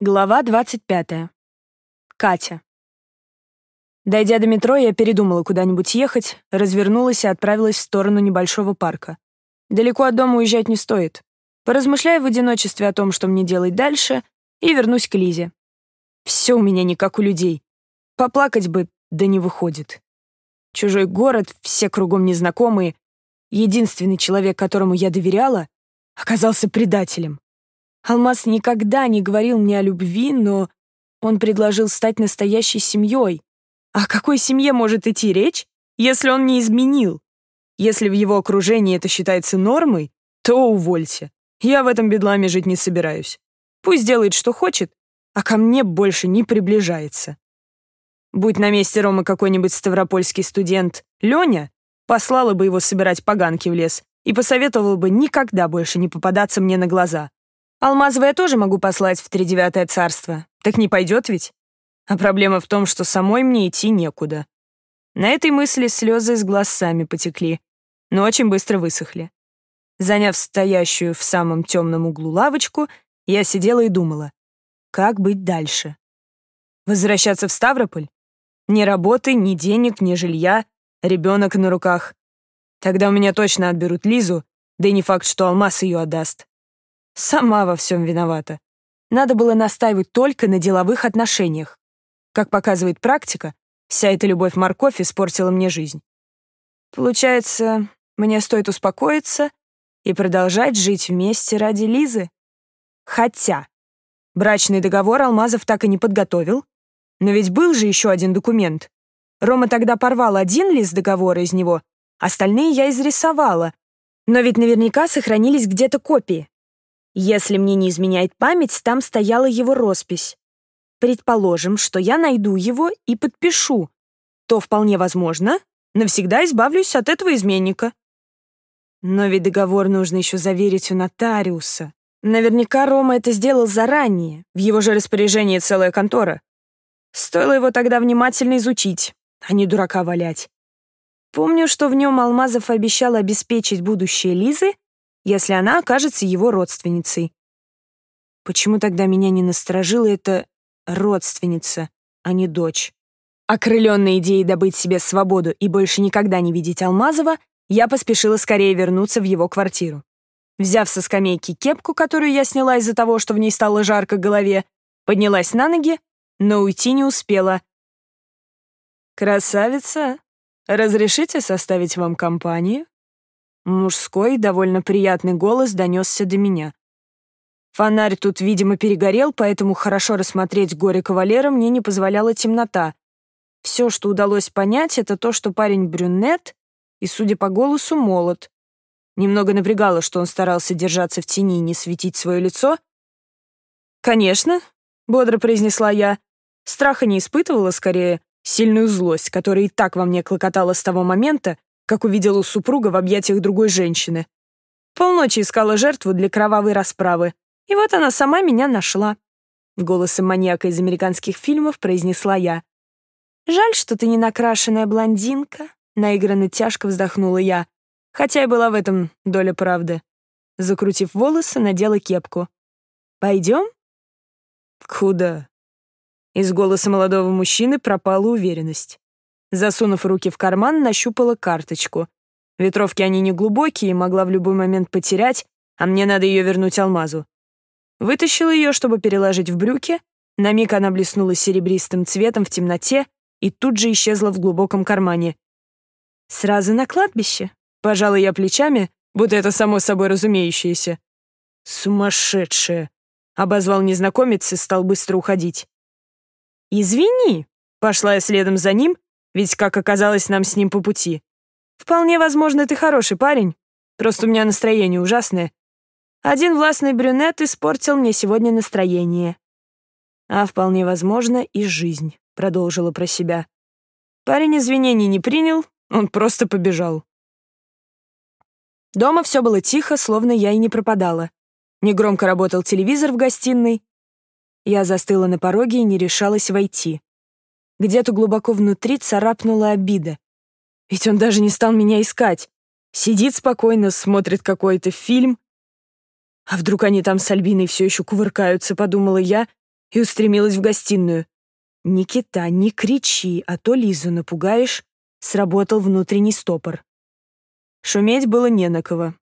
Глава 25. Катя. Дойдя до метро, я передумала куда-нибудь ехать, развернулась и отправилась в сторону небольшого парка. Далеко от дома уезжать не стоит. Поразмышляю в одиночестве о том, что мне делать дальше, и вернусь к Лизе. Все у меня не как у людей. Поплакать бы, да не выходит. Чужой город, все кругом незнакомые. Единственный человек, которому я доверяла, оказался предателем. Алмаз никогда не говорил мне о любви, но он предложил стать настоящей семьей. О какой семье может идти речь, если он не изменил? Если в его окружении это считается нормой, то увольте. Я в этом бедламе жить не собираюсь. Пусть делает, что хочет, а ко мне больше не приближается. Будь на месте Ромы какой-нибудь ставропольский студент Леня, послала бы его собирать поганки в лес и посоветовала бы никогда больше не попадаться мне на глаза. Алмазовое я тоже могу послать в тридевятое царство. Так не пойдет ведь? А проблема в том, что самой мне идти некуда. На этой мысли слезы из глаз сами потекли, но очень быстро высохли. Заняв стоящую в самом темном углу лавочку, я сидела и думала, как быть дальше? Возвращаться в Ставрополь? Ни работы, ни денег, ни жилья, ребенок на руках. Тогда у меня точно отберут Лизу, да и не факт, что Алмаз ее отдаст. Сама во всем виновата. Надо было настаивать только на деловых отношениях. Как показывает практика, вся эта любовь-морковь испортила мне жизнь. Получается, мне стоит успокоиться и продолжать жить вместе ради Лизы? Хотя брачный договор Алмазов так и не подготовил, но ведь был же еще один документ. Рома тогда порвал один лист договора из него, остальные я изрисовала, но ведь наверняка сохранились где-то копии. Если мне не изменяет память, там стояла его роспись. Предположим, что я найду его и подпишу, то вполне возможно, навсегда избавлюсь от этого изменника. Но ведь договор нужно еще заверить у нотариуса. Наверняка Рома это сделал заранее, в его же распоряжении целая контора. Стоило его тогда внимательно изучить, а не дурака валять. Помню, что в нем Алмазов обещал обеспечить будущее Лизы если она окажется его родственницей. Почему тогда меня не насторожила эта родственница, а не дочь? Окрыленной идеей добыть себе свободу и больше никогда не видеть Алмазова, я поспешила скорее вернуться в его квартиру. Взяв со скамейки кепку, которую я сняла из-за того, что в ней стало жарко голове, поднялась на ноги, но уйти не успела. «Красавица, разрешите составить вам компанию?» Мужской, довольно приятный голос донесся до меня. Фонарь тут, видимо, перегорел, поэтому хорошо рассмотреть горе кавалера мне не позволяла темнота. Все, что удалось понять, это то, что парень брюнет и, судя по голосу, молод. Немного напрягало, что он старался держаться в тени и не светить свое лицо. «Конечно», — бодро произнесла я. Страха не испытывала, скорее, сильную злость, которая и так во мне клокотала с того момента, как увидела супруга в объятиях другой женщины. Полночи искала жертву для кровавой расправы. И вот она сама меня нашла. Голосом маньяка из американских фильмов произнесла я. «Жаль, что ты не накрашенная блондинка», — наигранно тяжко вздохнула я, хотя и была в этом доля правды. Закрутив волосы, надела кепку. «Пойдем?» «Куда?» Из голоса молодого мужчины пропала уверенность. Засунув руки в карман, нащупала карточку. Ветровки они не глубокие, могла в любой момент потерять, а мне надо ее вернуть алмазу. Вытащила ее, чтобы переложить в брюки. На миг она блеснула серебристым цветом в темноте и тут же исчезла в глубоком кармане. «Сразу на кладбище?» Пожала я плечами, будто это само собой разумеющееся. «Сумасшедшая!» — обозвал незнакомец и стал быстро уходить. «Извини!» — пошла я следом за ним, ведь, как оказалось, нам с ним по пути. Вполне возможно, ты хороший парень, просто у меня настроение ужасное. Один властный брюнет испортил мне сегодня настроение. А вполне возможно и жизнь, продолжила про себя. Парень извинений не принял, он просто побежал. Дома все было тихо, словно я и не пропадала. Негромко работал телевизор в гостиной. Я застыла на пороге и не решалась войти. Где-то глубоко внутри царапнула обида. Ведь он даже не стал меня искать. Сидит спокойно, смотрит какой-то фильм. А вдруг они там с Альбиной все еще кувыркаются, подумала я, и устремилась в гостиную. «Никита, не кричи, а то Лизу напугаешь», — сработал внутренний стопор. Шуметь было не на кого.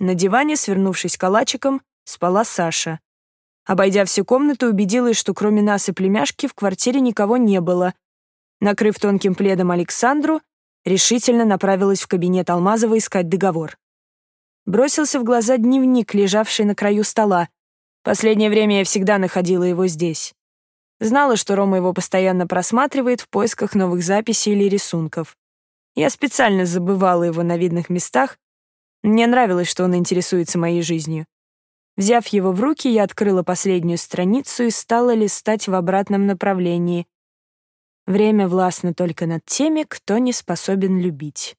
На диване, свернувшись калачиком, спала Саша. Обойдя всю комнату, убедилась, что кроме нас и племяшки в квартире никого не было. Накрыв тонким пледом Александру, решительно направилась в кабинет Алмазова искать договор. Бросился в глаза дневник, лежавший на краю стола. Последнее время я всегда находила его здесь. Знала, что Рома его постоянно просматривает в поисках новых записей или рисунков. Я специально забывала его на видных местах. Мне нравилось, что он интересуется моей жизнью. Взяв его в руки, я открыла последнюю страницу и стала листать в обратном направлении. Время властно только над теми, кто не способен любить.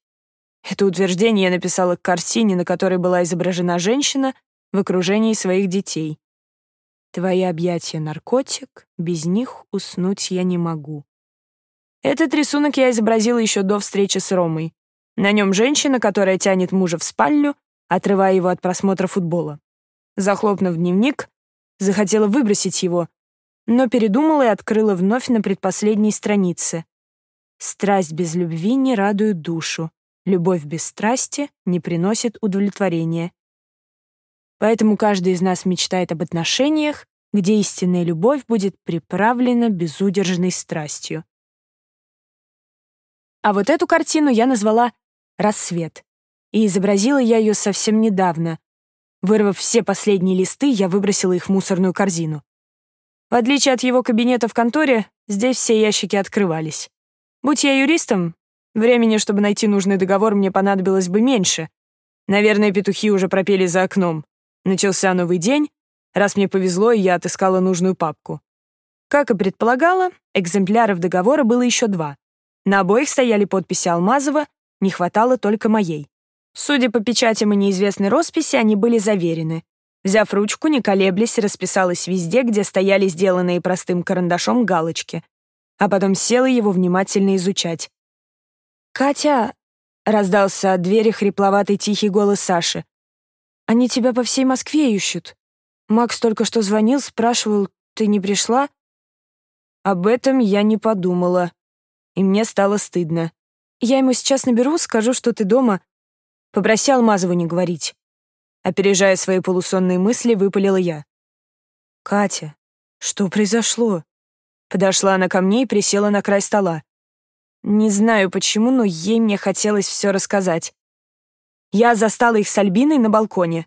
Это утверждение я написала к картине, на которой была изображена женщина в окружении своих детей. Твои объятия — наркотик, без них уснуть я не могу. Этот рисунок я изобразила еще до встречи с Ромой. На нем женщина, которая тянет мужа в спальню, отрывая его от просмотра футбола. Захлопнув дневник, захотела выбросить его, но передумала и открыла вновь на предпоследней странице. «Страсть без любви не радует душу, любовь без страсти не приносит удовлетворения». Поэтому каждый из нас мечтает об отношениях, где истинная любовь будет приправлена безудержной страстью. А вот эту картину я назвала «Рассвет», и изобразила я ее совсем недавно, Вырвав все последние листы, я выбросила их в мусорную корзину. В отличие от его кабинета в конторе, здесь все ящики открывались. Будь я юристом, времени, чтобы найти нужный договор, мне понадобилось бы меньше. Наверное, петухи уже пропели за окном. Начался новый день, раз мне повезло, я отыскала нужную папку. Как и предполагала, экземпляров договора было еще два. На обоих стояли подписи Алмазова, не хватало только моей. Судя по печатям и неизвестной росписи, они были заверены. Взяв ручку, не колеблясь, расписалась везде, где стояли сделанные простым карандашом галочки. А потом села его внимательно изучать. «Катя!» — раздался от двери хрипловатый тихий голос Саши. «Они тебя по всей Москве ищут. Макс только что звонил, спрашивал, ты не пришла?» Об этом я не подумала, и мне стало стыдно. Я ему сейчас наберу, скажу, что ты дома, Попроси Алмазову не говорить. Опережая свои полусонные мысли, выпалила я. «Катя, что произошло?» Подошла она ко мне и присела на край стола. Не знаю почему, но ей мне хотелось все рассказать. Я застала их с Альбиной на балконе.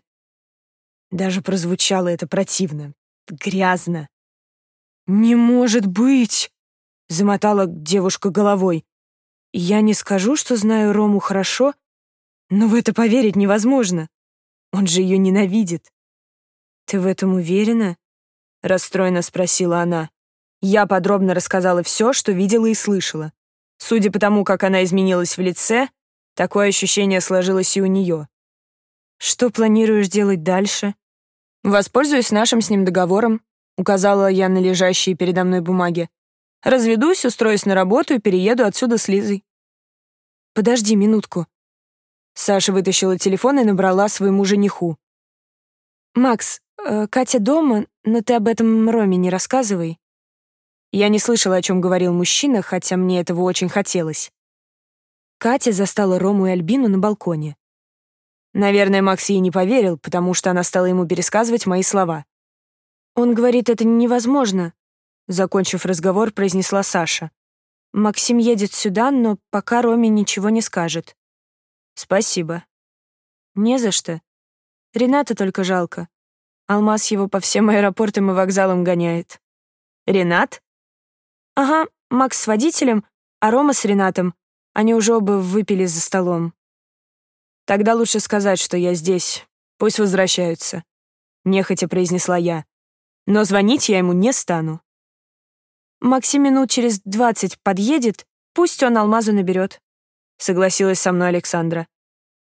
Даже прозвучало это противно, грязно. «Не может быть!» — замотала девушка головой. «Я не скажу, что знаю Рому хорошо, но в это поверить невозможно. Он же ее ненавидит. «Ты в этом уверена?» — расстроенно спросила она. Я подробно рассказала все, что видела и слышала. Судя по тому, как она изменилась в лице, такое ощущение сложилось и у нее. «Что планируешь делать дальше?» «Воспользуюсь нашим с ним договором», — указала я на лежащие передо мной бумаги. «Разведусь, устроюсь на работу и перееду отсюда с Лизой». «Подожди минутку», Саша вытащила телефон и набрала своему жениху. «Макс, э, Катя дома, но ты об этом Роме не рассказывай». Я не слышала, о чем говорил мужчина, хотя мне этого очень хотелось. Катя застала Рому и Альбину на балконе. Наверное, Макс ей не поверил, потому что она стала ему пересказывать мои слова. «Он говорит, это невозможно», — закончив разговор, произнесла Саша. «Максим едет сюда, но пока Роме ничего не скажет». «Спасибо». «Не за что. Рената только жалко. Алмаз его по всем аэропортам и вокзалам гоняет». «Ренат?» «Ага, Макс с водителем, а Рома с Ренатом. Они уже оба выпили за столом». «Тогда лучше сказать, что я здесь. Пусть возвращаются», — нехотя произнесла я. «Но звонить я ему не стану». «Максим минут через двадцать подъедет, пусть он алмазу наберет», — согласилась со мной Александра.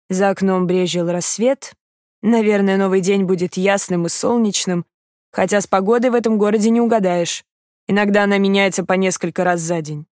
За окном брежил рассвет. Наверное, новый день будет ясным и солнечным, хотя с погодой в этом городе не угадаешь. Иногда она меняется по несколько раз за день.